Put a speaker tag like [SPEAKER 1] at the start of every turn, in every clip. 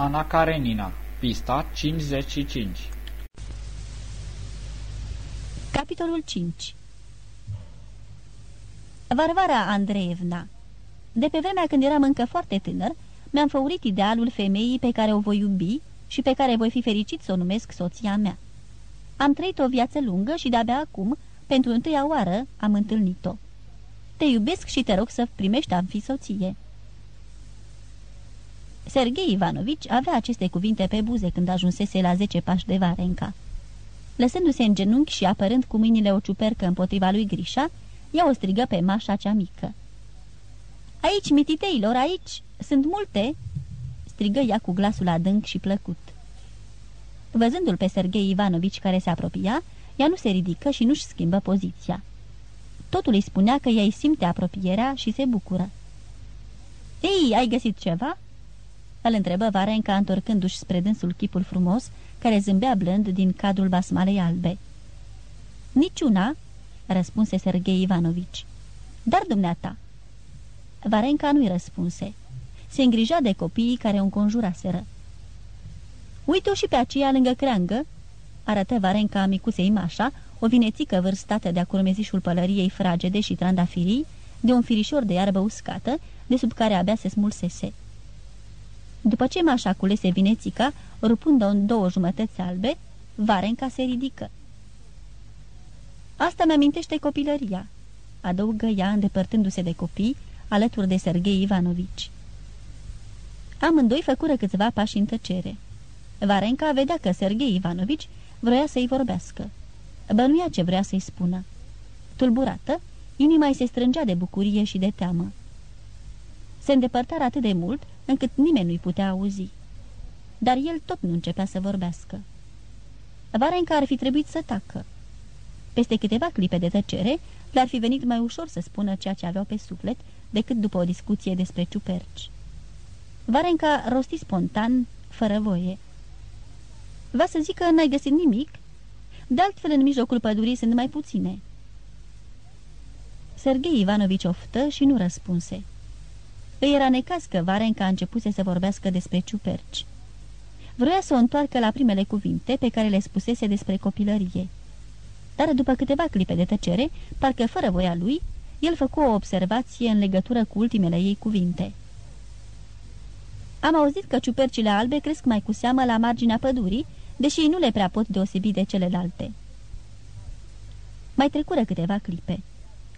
[SPEAKER 1] Ana Karenina Pista 55
[SPEAKER 2] Capitolul 5 Varvara Andreevna De pe vremea când eram încă foarte tânăr, mi-am făurit idealul femeii pe care o voi iubi și pe care voi fi fericit să o numesc soția mea. Am trăit o viață lungă și de-abia acum, pentru întâia oară, am întâlnit-o. Te iubesc și te rog să primești am fi soție. Sergei Ivanovici avea aceste cuvinte pe buze când ajunsese la zece pași de Varenca. Lăsându-se în genunchi și apărând cu mâinile o ciupercă împotriva lui Grișa, ea o strigă pe mașa cea mică. Aici, mititeilor, aici! Sunt multe!" strigă ea cu glasul adânc și plăcut. Văzându-l pe Sergei Ivanovici care se apropia, ea nu se ridică și nu-și schimbă poziția. Totul îi spunea că ea îi simte apropierea și se bucură. Ei, ai găsit ceva?" Îl întrebă Varenca întorcându-și spre dânsul chipul frumos, care zâmbea blând din cadrul basmalei albe. Niciuna," răspunse Sergei Ivanovici. Dar dumneata." Varenca nu-i răspunse. Se îngrija de copiii care o înconjuraseră. Uite-o și pe aceea lângă creangă," arătă Varenca micuței Mașa, o vinețică vârstată de-a curmezișul pălăriei fragede și trandafirii, de un firișor de iarbă uscată, de sub care abia se smulsese. După ce Mașa culese vinețica, rupând-o în două jumătăți albe, Varenca se ridică. Asta mi-amintește copilăria," adăugă ea îndepărtându-se de copii, alături de Sergei Ivanovici. Amândoi făcură câțiva pași în tăcere. Varenca vedea că Sergei Ivanovici vroia să-i vorbească. Bănuia ce vrea să-i spună. Tulburată, inima îi se strângea de bucurie și de teamă. Se îndepărtară atât de mult, încât nimeni nu-i putea auzi. Dar el tot nu începea să vorbească. Varenca ar fi trebuit să tacă. Peste câteva clipe de tăcere, le-ar fi venit mai ușor să spună ceea ce aveau pe suflet decât după o discuție despre ciuperci. Varenca rosti spontan, fără voie. Va să zic că n-ai găsit nimic? De altfel, în mijlocul pădurii sunt mai puține." Sergei Ivanovici oftă și nu răspunse. Îi era necaz că Varenca a începuse să vorbească despre ciuperci. Vroia să o întoarcă la primele cuvinte pe care le spusese despre copilărie. Dar după câteva clipe de tăcere, parcă fără voia lui, el făcu o observație în legătură cu ultimele ei cuvinte. Am auzit că ciupercile albe cresc mai cu seamă la marginea pădurii, deși nu le prea pot deosebi de celelalte. Mai trecură câteva clipe.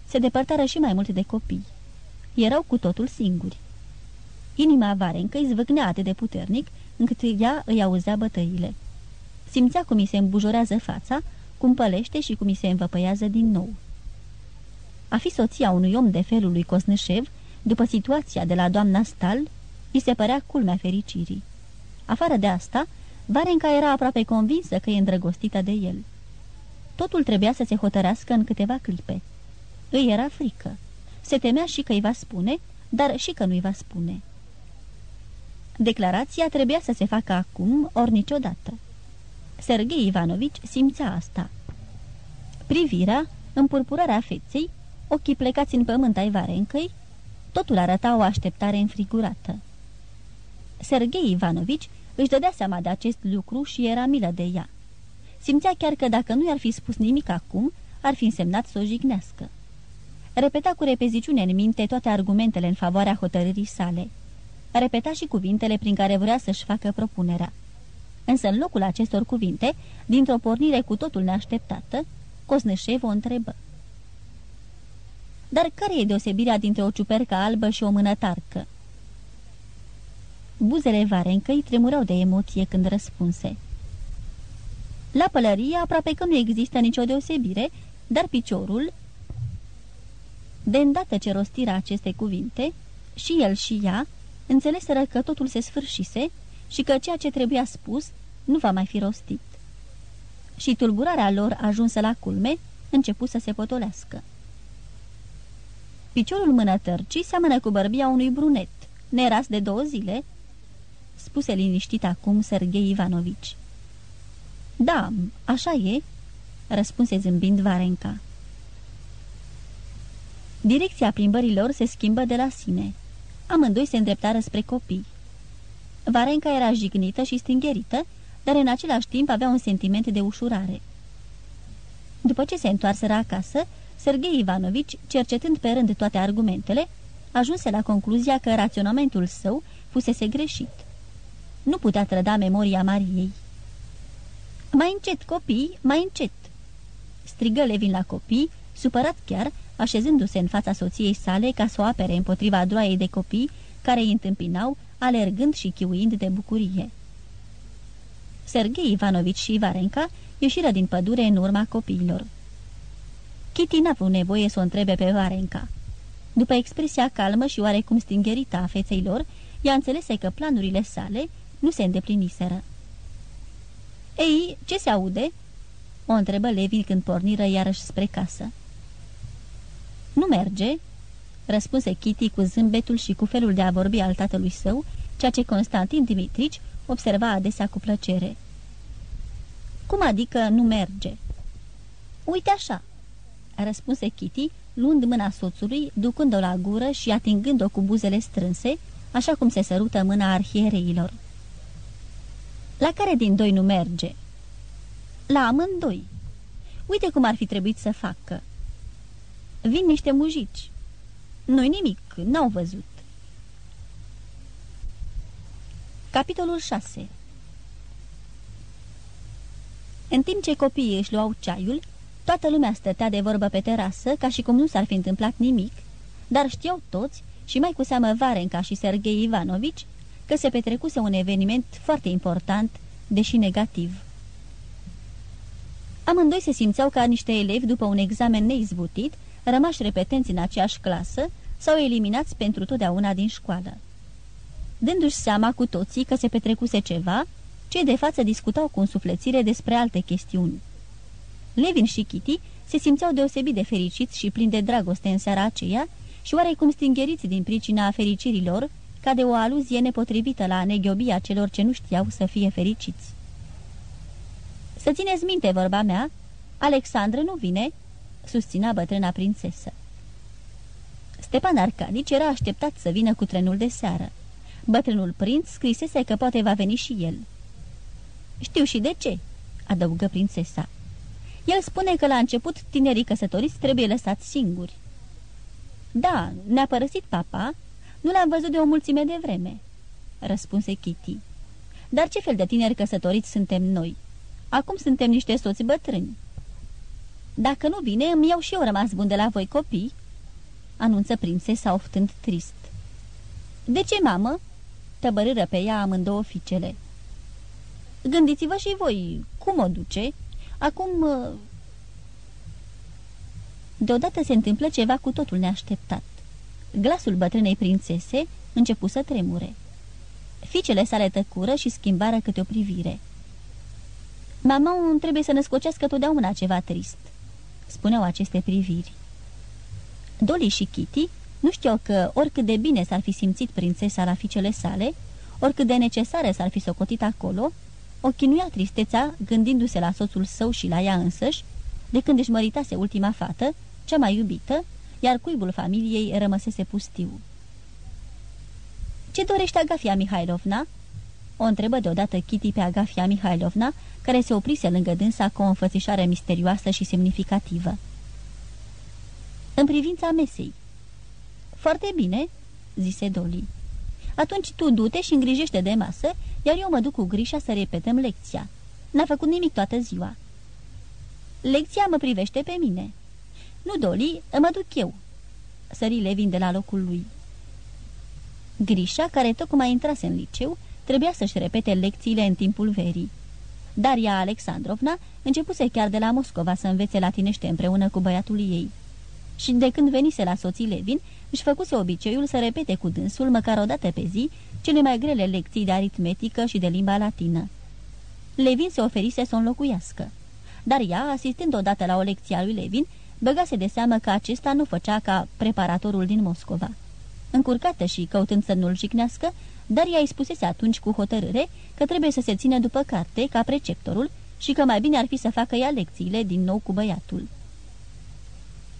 [SPEAKER 2] Se depărtară și mai mult de copii. Erau cu totul singuri. Inima Varencă îi zvâgnea atât de puternic, încât ea îi auzea bătăile. Simțea cum îi se îmbujorează fața, cum pălește și cum îi se învăpăiază din nou. A fi soția unui om de felul lui Cosnășev, după situația de la doamna Stal, îi se părea culmea fericirii. Afară de asta, Varenca era aproape convinsă că e îndrăgostită de el. Totul trebuia să se hotărească în câteva clipe. Îi era frică. Se temea și că îi va spune, dar și că nu îi va spune. Declarația trebuia să se facă acum, ori niciodată. Sergei Ivanovici simțea asta. Privirea, împurpurarea feței, ochii plecați în pământ ai Varencăi, totul arăta o așteptare înfrigurată. Sergei Ivanovici își dădea seama de acest lucru și era milă de ea. Simțea chiar că dacă nu i-ar fi spus nimic acum, ar fi însemnat să o jignească. Repeta cu repeziciune în minte toate argumentele în favoarea hotărârii sale. Repeta și cuvintele prin care vrea să-și facă propunerea. Însă în locul acestor cuvinte, dintr-o pornire cu totul neașteptată, Cosnășev o întrebă. Dar care e deosebirea dintre o ciupercă albă și o mânătarcă? Buzele Varencăi tremurau de emoție când răspunse. La pălărie aproape că nu există nicio deosebire, dar piciorul... De îndată ce rostira aceste cuvinte, și el și ea înțeleseră că totul se sfârșise și că ceea ce trebuia spus nu va mai fi rostit. Și tulburarea lor ajunsă la culme, începu să se potolească. Piciorul mânătărcii seamănă cu bărbia unui brunet, neras de două zile, spuse liniștit acum Sergei Ivanovici. Da, așa e," răspunse zâmbind Varenca. Direcția plimbărilor se schimbă de la sine. Amândoi se îndreptară spre copii. Varenca era jignită și stingherită, dar în același timp avea un sentiment de ușurare. După ce se întoarseră acasă, Sergei Ivanovici, cercetând pe rând toate argumentele, ajunse la concluzia că raționamentul său fusese greșit. Nu putea trăda memoria Mariei. Mai încet, copii, mai încet!" strigă Levin la copii, supărat chiar, așezându-se în fața soției sale ca să o apere împotriva droaiei de copii care îi întâmpinau, alergând și chiuind de bucurie. Sergei Ivanovici și Ivarenca ieșiră din pădure în urma copiilor. Kitty n-a avut nevoie să o întrebe pe Varenca. După expresia calmă și oarecum stingherită a feței lor, ea înțelese că planurile sale nu se îndepliniseră. Ei, ce se aude?" o întrebă Levin când porniră iarăși spre casă. Nu merge?" răspunse Kitty cu zâmbetul și cu felul de a vorbi al tatălui său, ceea ce Constantin Dimitrici observa adesea cu plăcere. Cum adică nu merge?" Uite așa," răspunse Kitty, luând mâna soțului, ducând-o la gură și atingând-o cu buzele strânse, așa cum se sărută mâna arhiereilor. La care din doi nu merge?" La amândoi. Uite cum ar fi trebuit să facă." Vin niște mujici." Nu-i nimic, n-au văzut." Capitolul 6 În timp ce copiii își luau ceaiul, toată lumea stătea de vorbă pe terasă, ca și cum nu s-ar fi întâmplat nimic, dar știau toți, și mai cu seamă Varenca și Sergei Ivanovici, că se petrecuse un eveniment foarte important, deși negativ. Amândoi se simțeau ca niște elevi după un examen neizbutit, rămași repetenți în aceeași clasă sau eliminați pentru totdeauna din școală. Dându-și seama cu toții că se petrecuse ceva, cei de față discutau cu însuflețire despre alte chestiuni. Levin și Kitty se simțeau deosebit de fericiți și plini de dragoste în seara aceea și oarecum stingheriți din pricina fericirilor, ca de o aluzie nepotrivită la neghiobia celor ce nu știau să fie fericiți. Să țineți minte vorba mea, Alexandru nu vine?" Susținea bătrâna prințesă. Stepan Arcadici era așteptat să vină cu trenul de seară. Bătrânul prinț scrisese că poate va veni și el. Știu și de ce," adăugă prințesa. El spune că la început tinerii căsătoriți trebuie lăsați singuri." Da, ne-a părăsit papa. Nu l-am văzut de o mulțime de vreme," răspunse Kitty. Dar ce fel de tineri căsătoriți suntem noi? Acum suntem niște soți bătrâni." Dacă nu vine, îmi iau și eu rămas bun de la voi copii," anunță prințesa oftând trist. De ce, mamă?" tăbărâră pe ea amândouă fiicele. Gândiți-vă și voi, cum o duce? Acum... Uh, deodată se întâmplă ceva cu totul neașteptat. Glasul bătrânei prințese începu să tremure. Ficele sale tăcură și schimbară câte o privire. Mama trebuie să ne scocească totdeauna ceva trist, spuneau aceste priviri. Dolly și Kitty nu știau că, oricât de bine s-ar fi simțit prințesa la fiicele sale, oricât de necesare s-ar fi socotit acolo, o chinuia tristețea gândindu-se la soțul său și la ea însăși, de când își măritase ultima fată, cea mai iubită, iar cuibul familiei rămăsese pustiu. Ce dorește Agafia Mihailovna?" O întrebă deodată Kitty pe Agafia Mihailovna, care se oprise lângă dânsa cu o înfățișare misterioasă și semnificativă. În privința mesei. Foarte bine," zise Dolly. Atunci tu du-te și îngrijește de masă, iar eu mă duc cu grișa să repetăm lecția. N-a făcut nimic toată ziua." Lecția mă privește pe mine." Nu, Dolly, mă duc eu." Sări Levin de la locul lui. Grișa, care tocmai intrase în liceu, trebuia să-și repete lecțiile în timpul verii. Daria Alexandrovna începuse chiar de la Moscova să învețe latinește împreună cu băiatul ei. Și de când venise la soții Levin, își făcuse obiceiul să repete cu dânsul măcar o dată pe zi cele mai grele lecții de aritmetică și de limba latină. Levin se oferise să o înlocuiască. Dar ea, asistând odată la o lecție a lui Levin, băgase de seamă că acesta nu făcea ca preparatorul din Moscova. Încurcată și căutând să nu-l jignească, dar ea îi spusese atunci cu hotărâre că trebuie să se țină după carte, ca preceptorul, și că mai bine ar fi să facă ea lecțiile din nou cu băiatul.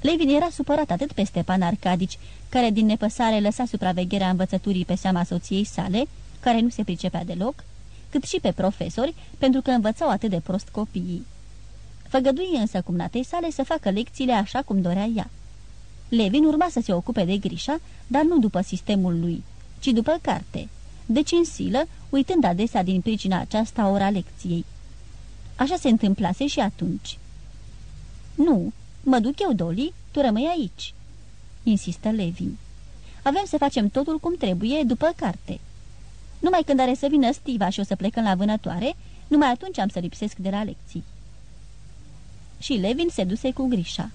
[SPEAKER 2] Levin era supărat atât pe Stepan Arcadici, care din nepăsare lăsa supravegherea învățăturii pe seama soției sale, care nu se pricepea deloc, cât și pe profesori, pentru că învățau atât de prost copiii. Făgădui însă cumnatei sale să facă lecțiile așa cum dorea ea. Levin urma să se ocupe de grișa, dar nu după sistemul lui, ci după carte, deci în silă, uitând adesea din pricina aceasta ora lecției. Așa se întâmplase și atunci. Nu, mă duc eu, Doli, tu rămâi aici," insistă Levin. Avem să facem totul cum trebuie, după carte. Numai când are să vină Stiva și o să plecăm la vânătoare, numai atunci am să lipsesc de la lecții." Și Levin se duse cu grișa.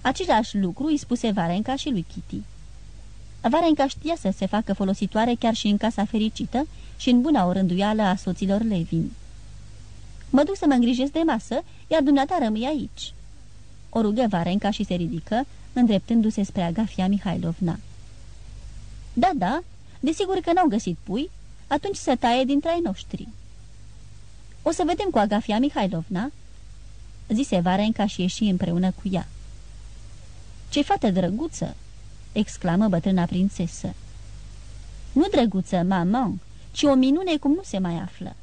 [SPEAKER 2] Același lucru îi spuse Varenca și lui Kitty. Varenca știa să se facă folositoare chiar și în casa fericită și în buna orânduială a soților Levin. Mă duc să mă îngrijesc de masă, iar dumneata rămâi aici." O rugă Varenca și se ridică, îndreptându-se spre Agafia Mihailovna. Da, da, desigur că n-au găsit pui, atunci să taie dintre ai noștri." O să vedem cu Agafia Mihailovna," zise Varenca și ieși împreună cu ea. Ce fată drăguță!" Exclamă bătrâna prințesă. Nu drăguță, mamă, ci o minune cum nu se mai află."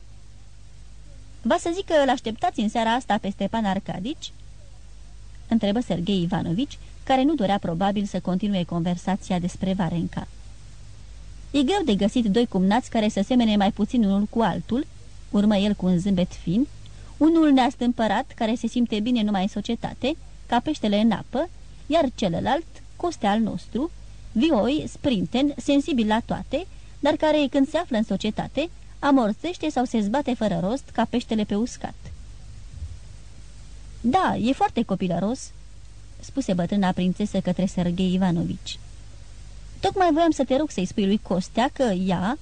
[SPEAKER 2] Va să zic că îl așteptați în seara asta pe Stepan Arcadici?" întrebă Sergei Ivanovici, care nu dorea probabil să continue conversația despre Varenca. E greu de găsit doi cumnați care să semene mai puțin unul cu altul, urmă el cu un zâmbet fin, unul neastâmpărat, care se simte bine numai în societate, ca peștele în apă, iar celălalt, coste al nostru, vioi, sprinten, sensibil la toate, dar care, când se află în societate, amorțește sau se zbate fără rost ca peștele pe uscat. Da, e foarte copilăros," spuse bătrâna prințesă către Sergei Ivanovici. Tocmai voiam să te rog să-i spui lui Costea că ea,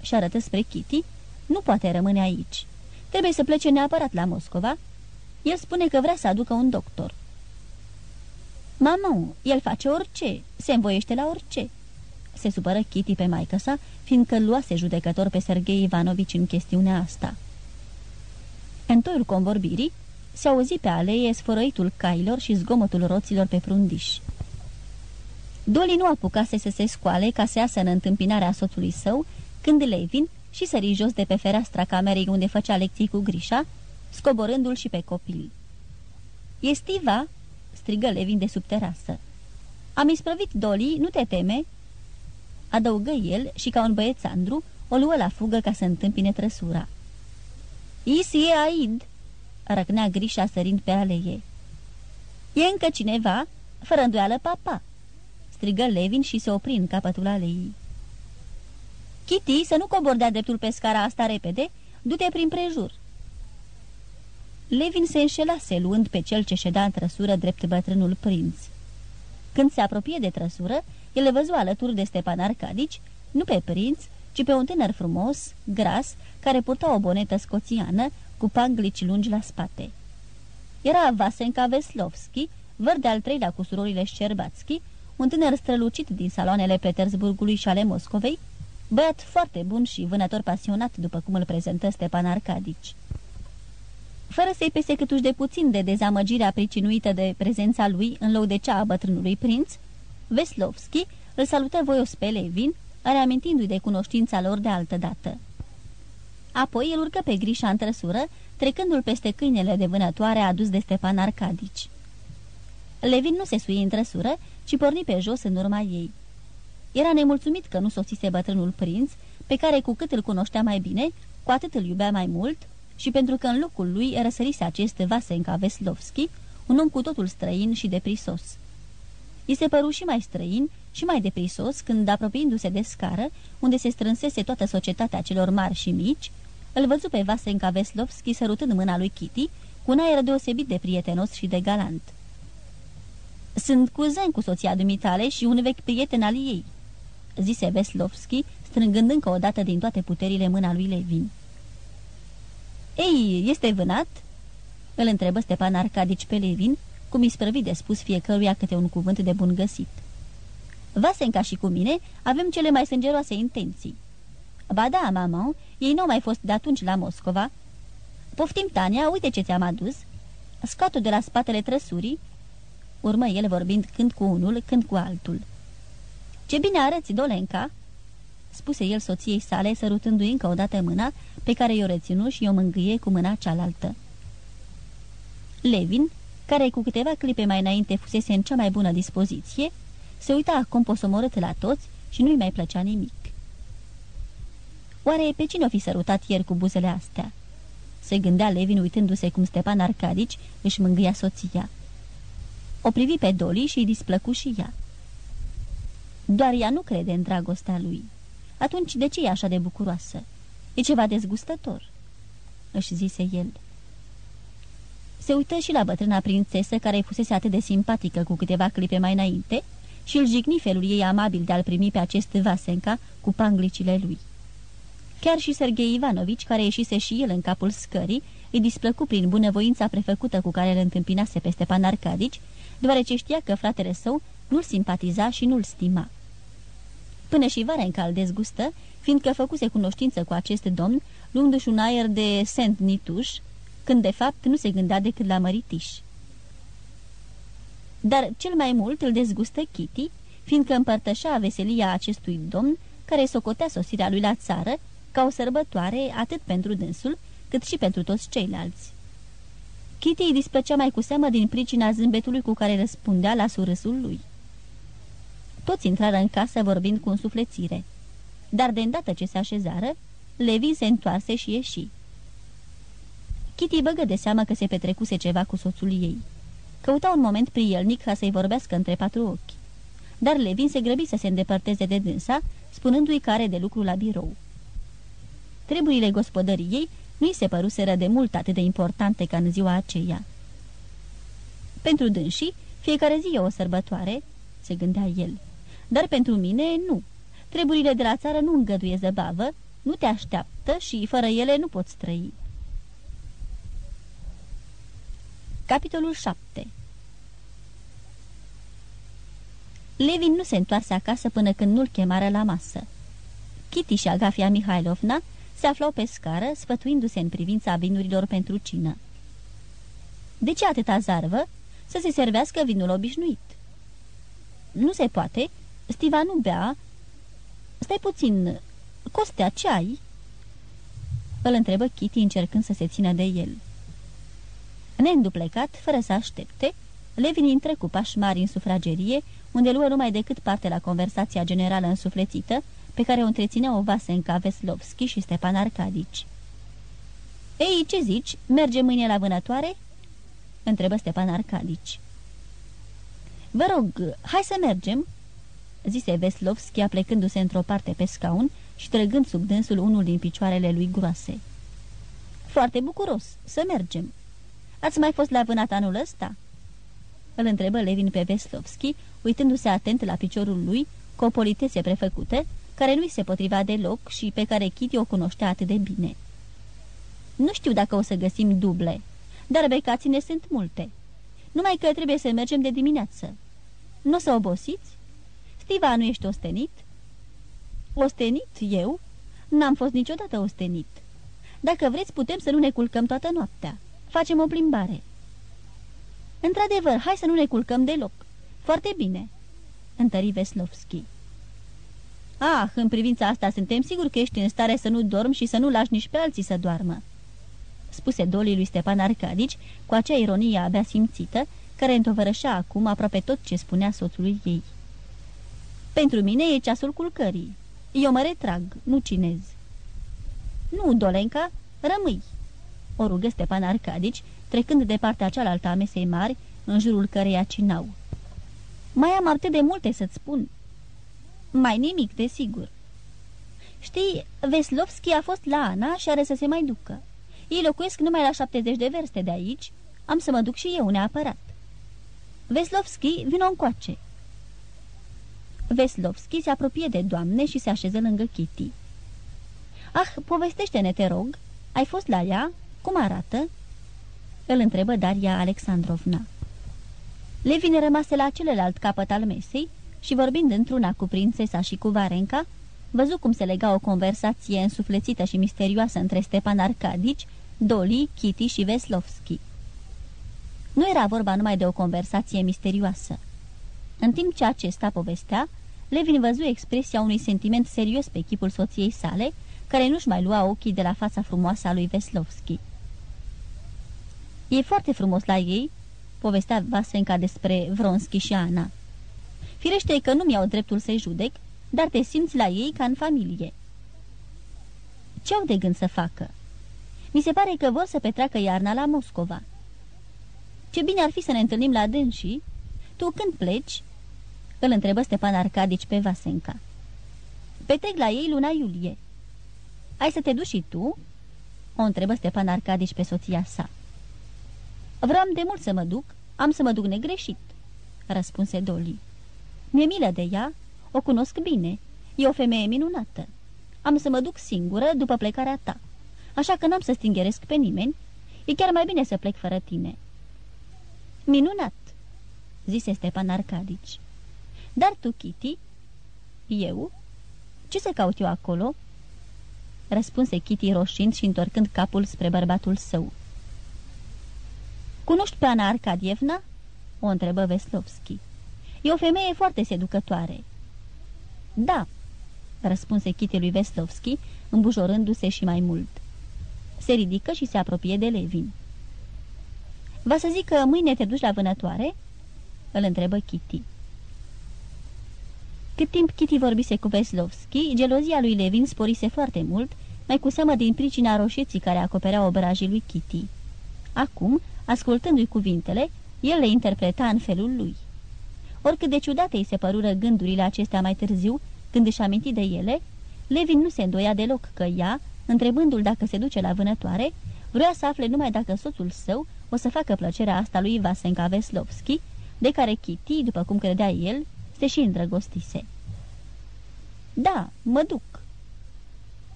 [SPEAKER 2] și arătă spre Kitty, nu poate rămâne aici. Trebuie să plece neapărat la Moscova. El spune că vrea să aducă un doctor. Mamă, el face orice, se învoiește la orice." Se supără Kitty pe maică sa, fiindcă luase judecător pe Sergei Ivanovici în chestiunea asta. În toiul convorbirii, se auzi pe aleie sfărăitul cailor și zgomotul roților pe prundiș. Doli nu apucase să se scoale ca să iasă în întâmpinarea soțului său, când Levin și sări jos de pe fereastra camerei unde făcea lecții cu grișa, scoborându-l și pe copil. E Stiva?" Strigă Levin de sub terasă. Am isprăvit Doli, nu te teme?" Adăugă el și ca un băiețandru o luă la fugă ca să întâmpine trăsura. Isi e Aid!" răcnea grișa sărind pe aleie. E încă cineva? Fără îndoială papa!" strigă Levin și se opri în capătul aleii. Kitty, să nu cobor de-a dreptul pe scara asta repede, du-te prin prejur." Levin se înșelase luând pe cel ce ședea în trăsură drept bătrânul prinț. Când se apropie de trăsură, el le văzu alături de Stepan Arcadici, nu pe prinț, ci pe un tânăr frumos, gras, care purta o bonetă scoțiană, cu panglici lungi la spate. Era Vasenka Veslovski, verde al treilea cu surorile Șerbatski, un tânăr strălucit din saloanele Petersburgului și ale Moscovei, băiat foarte bun și vânător pasionat, după cum îl prezentă Stepan Arcadici. Fără să-i pese câtuși de puțin de dezamăgirea pricinuită de prezența lui în loc de cea a bătrânului prinț, Veslovski îl salută voios pe Levin, reamintindu-i de cunoștința lor de altă dată. Apoi el urcă pe grișa în trăsură, trecându-l peste câinele de vânătoare adus de Stepan Arcadici. Levin nu se sui în trăsură, ci porni pe jos în urma ei. Era nemulțumit că nu sosise bătrânul prinț, pe care cu cât îl cunoștea mai bine, cu atât îl iubea mai mult, și pentru că în locul lui răsărise acest Vasenka Veslovski, un om cu totul străin și deprisos. I se păru și mai străin și mai deprisos când, apropiindu-se de scară, unde se strânsese toată societatea celor mari și mici, îl văzu pe Vasenka Veslovski sărutând mâna lui Kitty cu un aer deosebit de prietenos și de galant. Sunt cuzen cu soția dumitale și un vechi prieten al ei," zise Veslovski, strângând încă o dată din toate puterile mâna lui Levin. Ei, este vânat?" îl întrebă Stepan Arcadici pe Levin, cum isprăvi de spus fiecăruia câte un cuvânt de bun găsit. Vasenca și cu mine avem cele mai sângeroase intenții. Ba da, mamă, ei nu au mai fost de atunci la Moscova. Poftim, Tania, uite ce ți-am adus. Scoatul de la spatele trăsurii, urmă el vorbind când cu unul, când cu altul. Ce bine arăți, Dolenca!" Spuse el soției sale, sărutându-i încă o dată mâna, pe care i-o reținu și o mângâie cu mâna cealaltă. Levin, care cu câteva clipe mai înainte fusese în cea mai bună dispoziție, se uita acum posomorât la toți și nu-i mai plăcea nimic. Oare pe cine o fi sărutat ieri cu buzele astea? Se gândea Levin uitându-se cum Stepan Arcadici își mângâia soția. O privi pe Doli și îi displăcu și ea. Doar ea nu crede în dragostea lui. Atunci de ce e așa de bucuroasă? E ceva dezgustător, își zise el. Se uită și la bătrâna prințesă care îi fusese atât de simpatică cu câteva clipe mai înainte și îl jigni felul ei amabil de a-l primi pe acest Vasenca cu panglicile lui. Chiar și Sergei Ivanovici, care ieșise și el în capul scării, îi displăcu prin bunăvoința prefăcută cu care îl întâmpinase pe Stepan Arcadici, deoarece știa că fratele său nu-l simpatiza și nu-l stima. Până și Varenca îl dezgustă, fiindcă făcuse cunoștință cu acest domn, luându-și un aer de Saint Nituș, când de fapt nu se gândea decât la măritiș. Dar cel mai mult îl dezgustă Kitty, fiindcă împărtășea veselia acestui domn, care socotea sosirea lui la țară ca o sărbătoare atât pentru dânsul, cât și pentru toți ceilalți. Kitty îi displăcea mai cu seamă din pricina zâmbetului cu care răspundea la surâsul lui. Toți intrară în casă vorbind cu însuflețire, dar de îndată ce se așezară, Levi se întoarse și ieși. Kitty băgă de seamă că se petrecuse ceva cu soțul ei. Căuta un moment prielnic ca să-i vorbească între patru ochi. Dar Levin se grăbi să se îndepărteze de dânsa, spunându-i că are de lucru la birou. Treburile gospodăriei nu-i se păruseră de mult atât de importante ca în ziua aceea. Pentru dânsii, fiecare zi e o sărbătoare, se gândea el. Dar pentru mine, nu. Treburile de la țară nu îngăduie zăbavă, nu te așteaptă și fără ele nu poți trăi. Capitolul 7 Levin nu se întoarse acasă până când nu-l chemară la masă. Kitty și Agafia Mihailovna se aflau pe scară, sfătuindu-se în privința vinurilor pentru cină. De ce atâta zarvă? Să se servească vinul obișnuit. Nu se poate. Stiva nu bea. Stai puțin. Costea, ce ai? Îl întrebă Kitty încercând să se țină de el. Neînduplecat, fără să aștepte, Levin intră cu pași mari în sufragerie, unde luă numai decât parte la conversația generală însuflețită, pe care o întrețineau Vasenca Veslovski și Stepan Arcadici. Ei, ce zici? Merge mâine la vânătoare?" întrebă Stepan Arcadici. Vă rog, hai să mergem," zise Veslovski, aplecându-se într-o parte pe scaun și trăgând sub dânsul unul din picioarele lui groase. Foarte bucuros, să mergem. Ați mai fost la vânat anul ăsta?" Îl întrebă Levin pe Veslovski, uitându-se atent la piciorul lui, cu o politețe prefăcută, care nu-i se potriva deloc și pe care Kitty o cunoștea atât de bine. Nu știu dacă o să găsim duble, dar becaține sunt multe. Numai că trebuie să mergem de dimineață. Nu o să obosiți? Stiva, nu ești ostenit?" Ostenit? Eu? N-am fost niciodată ostenit. Dacă vreți, putem să nu ne culcăm toată noaptea. Facem o plimbare." Într-adevăr, hai să nu ne culcăm deloc. Foarte bine," întări Veslovski. Ah, în privința asta suntem siguri că ești în stare să nu dormi și să nu lași nici pe alții să doarmă." Spuse Dolii lui Stepan Arcadici cu acea ironie abia simțită, care întovărășea acum aproape tot ce spunea soțului ei. Pentru mine e ceasul culcării. Eu mă retrag, nu cinez." Nu, Dolenca, rămâi," o rugă Stepan Arcadici, trecând de partea cealaltă a mesei mari, în jurul căreia cinau. Mai am atât de multe să-ți spun." Mai nimic, desigur." Știi, Veslovski a fost la Ana și are să se mai ducă. Ei locuiesc numai la 70 de verste de aici. Am să mă duc și eu neapărat." Veslovski, vino încoace." Veslovski se apropie de doamne și se așeză lângă Kitty. Ah, povestește-ne, te rog. Ai fost la ea? Cum arată?" Îl întrebă Daria Alexandrovna. Levin rămase la celălalt capăt al mesei și vorbind într-una cu prințesa și cu Varenca, văzu cum se lega o conversație însuflețită și misterioasă între Stepan Arcadici, Doli, Kitty și Veslovski. Nu era vorba numai de o conversație misterioasă. În timp ce acesta povestea, Levin văzu expresia unui sentiment serios pe chipul soției sale, care nu-și mai lua ochii de la fața frumoasă a lui Veslovski. E foarte frumos la ei, povestea Vasenca despre Vronski și Ana. Firește că nu-mi iau dreptul să-i judec, dar te simți la ei ca în familie. Ce au de gând să facă? Mi se pare că vor să petreacă iarna la Moscova. Ce bine ar fi să ne întâlnim la dânsii. Tu când pleci? Îl întrebă Stepan Arcadici pe Vasenca. Petrec la ei luna iulie. Ai să te duci și tu? O întrebă Stepan Arcadici pe soția sa. Vreau de mult să mă duc, am să mă duc negreșit, răspunse Doli. Mi-e milă de ea, o cunosc bine, e o femeie minunată. Am să mă duc singură după plecarea ta, așa că n-am să stingheresc pe nimeni, e chiar mai bine să plec fără tine. Minunat, zise Stepan Arcadici. Dar tu, Kitty? Eu? Ce să caut eu acolo?" Răspunse Kitty roșind și întorcând capul spre bărbatul său. Cunoști pe Ana Arcadievna?" o întrebă Veslovski. E o femeie foarte seducătoare." Da," răspunse Kitty lui Veslovski, îmbujorându-se și mai mult. Se ridică și se apropie de Levin. Va să zic că mâine te duci la vânătoare?" îl întrebă Kitty. Cât timp Kitty vorbise cu Veslovski, gelozia lui Levin sporise foarte mult, mai cu seamă din pricina roșieții care acoperea obrajii lui Kitty. Acum, ascultându-i cuvintele, el le interpreta în felul lui. Oricât de ciudate îi se părură gândurile acestea mai târziu, când își aminti de ele, Levin nu se îndoia deloc că ea, întrebându-l dacă se duce la vânătoare, vrea să afle numai dacă soțul său o să facă plăcerea asta lui Vasenka Veslovski, de care Kitty, după cum credea el, se și îndrăgostise. Da, mă duc,"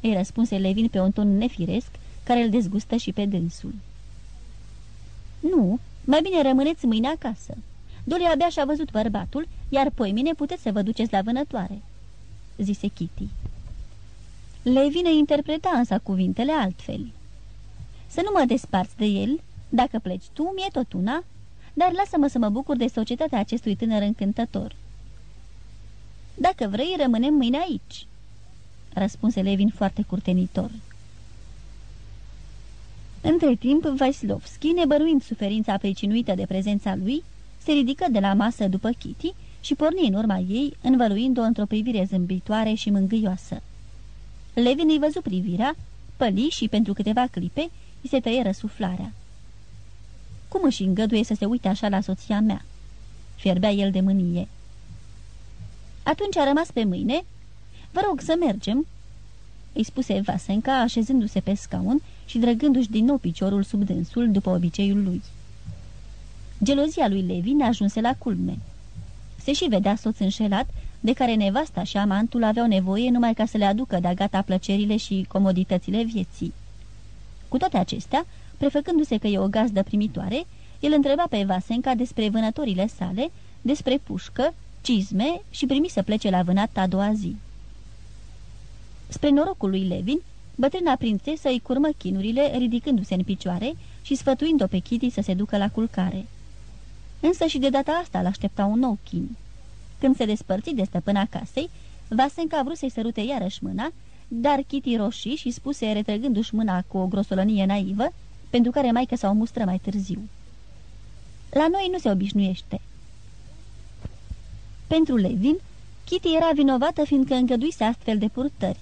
[SPEAKER 2] îi răspunse Levin pe un ton nefiresc, care îl dezgustă și pe dânsul. Nu, mai bine rămâneți mâine acasă. Dole abia și-a văzut bărbatul, iar poimine puteți să vă duceți la vânătoare," zise Kitty. Levine interpreta însă cuvintele altfel. Să nu mă desparți de el, dacă pleci tu, mi-e tot una, dar lasă-mă să mă bucur de societatea acestui tânăr încântător. Dacă vrei, rămânem mâine aici," răspunse Levin foarte curtenitor. Între timp, Vaislovski, nebăruind suferința pricinuită de prezența lui, se ridică de la masă după Kitty și porni în urma ei, învăluind-o într-o privire zâmbitoare și mângâioasă. Levin îi văzu privirea, păli și pentru câteva clipe îi se tăie răsuflarea. Cum își îngăduie să se uite așa la soția mea?" fierbea el de mânie. Atunci a rămas pe mâine. Vă rog să mergem," îi spuse Vasenca, așezându-se pe scaun și drăgându-și din nou piciorul sub dânsul, după obiceiul lui. Gelozia lui Levin ajunse la culme. Se și vedea soț înșelat, de care nevasta și amantul aveau nevoie numai ca să le aducă de gata plăcerile și comoditățile vieții. Cu toate acestea, prefăcându-se că e o gazdă primitoare, el întreba pe Vasenca despre vânătorile sale, despre pușcă, cizme și primi să plece la vânat a doua zi. Spre norocul lui Levin, bătrâna prințesă îi curmă chinurile, ridicându-se în picioare și sfătuind-o pe Kitty să se ducă la culcare. Însă și de data asta l-aștepta un nou chin. Când se despărți de stăpâna casei, Vasenca vrut să-i sărute iarăși mâna, dar Kitty roșii și spuse retrăgându-și mâna cu o grosolănie naivă, pentru care maică s-au mustră mai târziu. La noi nu se obișnuiește. Pentru Levin, Kitty era vinovată fiindcă îngăduise astfel de purtări.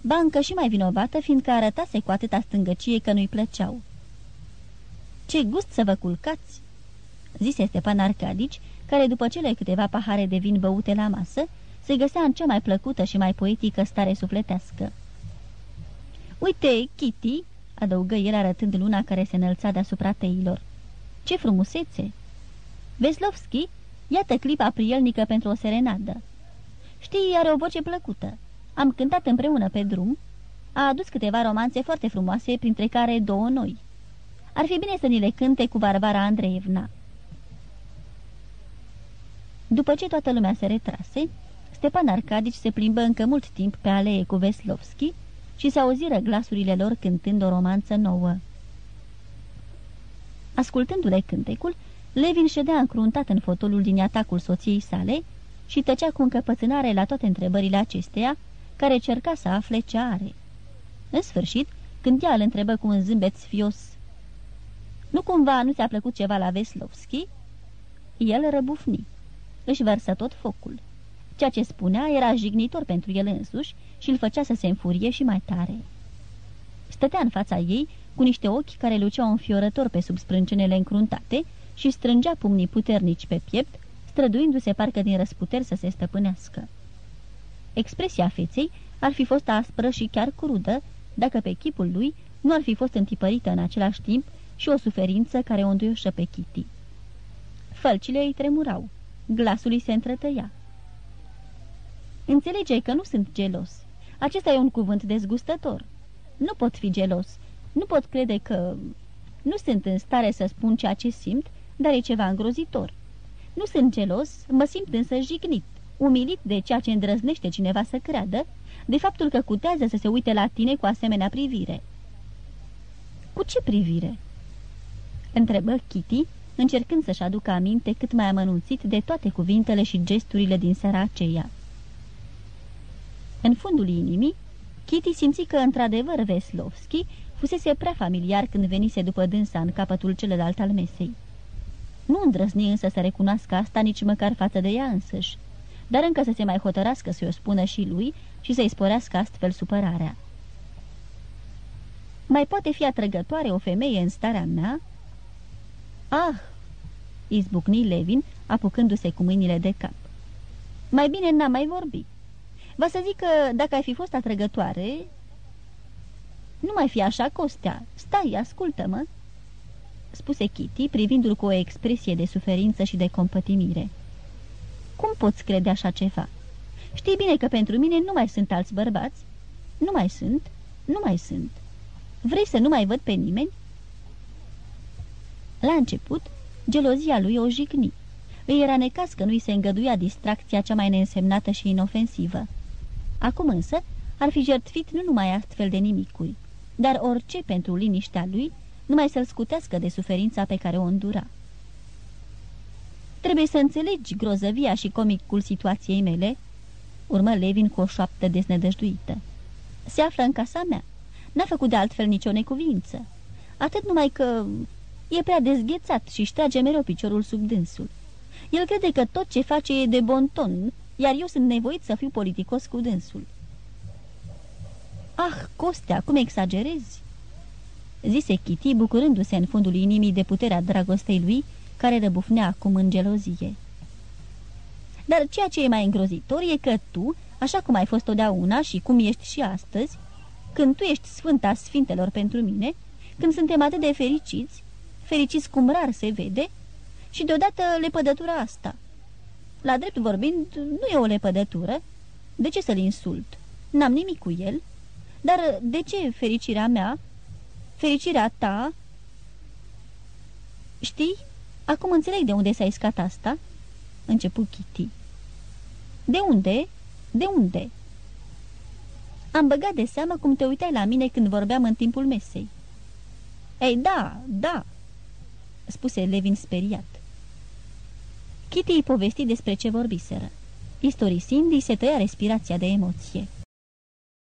[SPEAKER 2] Ba încă și mai vinovată fiindcă arătase cu atâta stângăcie că nu-i plăceau. Ce gust să vă culcați!" zise Stepan Arcadici, care după cele câteva pahare de vin băute la masă, se găsea în cea mai plăcută și mai poetică stare sufletească. Uite, Kitty!" adăugă el arătând luna care se înălța deasupra teilor. Ce frumusețe!" Veslovski, iată clipa prielnică pentru o serenadă. Știi, are o voce plăcută. Am cântat împreună pe drum. A adus câteva romanțe foarte frumoase, printre care două noi. Ar fi bine să ni le cânte cu Barbara Andreevna." După ce toată lumea se retrase, Stepan Arcadici se plimbă încă mult timp pe alee cu Veslovski și se auziră glasurile lor cântând o romanță nouă. Ascultându-le cântecul, Levin ședea încruntat în fotolul din atacul soției sale, și tăcea cu încăpățânare la toate întrebările acesteia, care cerca să afle ce are. În sfârșit, când ea îl întrebă cu un zâmbet sfios, Nu cumva nu ți-a plăcut ceva la Veslovski?" El răbufni. Își vărsă tot focul. Ceea ce spunea era jignitor pentru el însuși și îl făcea să se înfurie și mai tare. Stătea în fața ei cu niște ochi care luceau înfiorător pe sub sprâncenele încruntate și strângea pumnii puternici pe piept, străduindu-se parcă din răsputeri să se stăpânească. Expresia feței ar fi fost aspră și chiar crudă, dacă pe chipul lui nu ar fi fost întipărită în același timp și o suferință care o înduioșă pe Kitty. Fălcile îi tremurau, glasul îi se întrătăia. Înțelege că nu sunt gelos. Acesta e un cuvânt dezgustător. Nu pot fi gelos. Nu pot crede că... Nu sunt în stare să spun ceea ce simt, dar e ceva îngrozitor. Nu sunt gelos, mă simt însă jignit, umilit de ceea ce îndrăznește cineva să creadă, de faptul că cutează să se uite la tine cu asemenea privire. Cu ce privire? Întrebă Kitty, încercând să-și aducă aminte cât mai amănunțit de toate cuvintele și gesturile din seara aceea. În fundul inimii, Kitty simți că, într-adevăr, Veslovski fusese prea familiar când venise după dânsa în capătul celălalt al mesei. Nu îndrăzni însă să recunoască asta nici măcar față de ea însăși, dar încă să se mai hotărască să-i o spună și lui și să-i sporească astfel supărarea. Mai poate fi atrăgătoare o femeie în starea mea?" Ah!" izbucni Levin, apucându-se cu mâinile de cap. Mai bine n-am mai vorbit. Vă să zic că dacă ai fi fost atrăgătoare... Nu mai fi așa, Costea. Stai, ascultă-mă!" Spuse Kitty, privindu-l cu o expresie de suferință și de compătimire. Cum poți crede așa ceva? Știi bine că pentru mine nu mai sunt alți bărbați? Nu mai sunt, nu mai sunt. Vrei să nu mai văd pe nimeni?" La început, gelozia lui o jigni. Îi era necas că nu-i se îngăduia distracția cea mai neînsemnată și inofensivă. Acum însă ar fi jertfit nu numai astfel de nimicuri, dar orice pentru liniștea lui, numai să-l scutească de suferința pe care o îndura. Trebuie să înțelegi grozăvia și comicul situației mele," urmă Levin cu o șoaptă desnădăjduită. Se află în casa mea. N-a făcut de altfel nicio necuvință. Atât numai că e prea dezghețat și își ștrage mereu piciorul sub dânsul. El crede că tot ce face e de bon ton, iar eu sunt nevoit să fiu politicos cu dânsul. Ah, Costea, cum exagerezi!" Zise Kitty, bucurându-se în fundul inimii de puterea dragostei lui, care răbufnea acum în gelozie. Dar ceea ce e mai îngrozitor e că tu, așa cum ai fost totdeauna și cum ești și astăzi, când tu ești sfânta sfintelor pentru mine, când suntem atât de fericiți, fericiți cum rar se vede, și deodată lepădătura asta – la drept vorbind, nu e o lepădătură. De ce să-l insult? N-am nimic cu el. Dar de ce fericirea mea? Fericirea ta? Știi, acum înțeleg de unde s-a iscat asta. Început Kitty. De unde? De unde? Am băgat de seamă cum te uitai la mine când vorbeam în timpul mesei. Ei, da, da, spuse Levin speriat. Kitty îi povesti despre ce vorbiseră. Istorisind, îi se tăia respirația de emoție.